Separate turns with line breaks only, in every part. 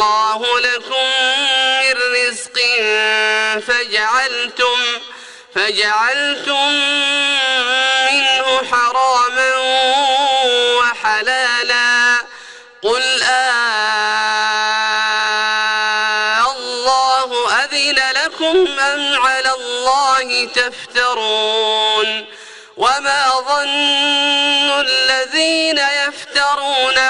الله لكم من رزق فجعلتم فجعلتم منه حراما وحلالا قل آه الله أذن لكم أم على الله تفترون وما ظن الذين يفترون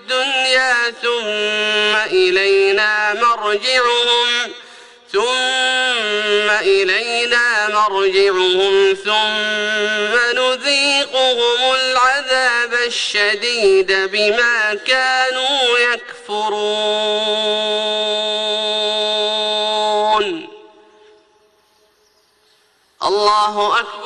ثم إلينا مرجعهم ثم إلينا مرجعهم ثم نذيقهم العذاب الشديد بما كانوا يكفرون. الله أكبر.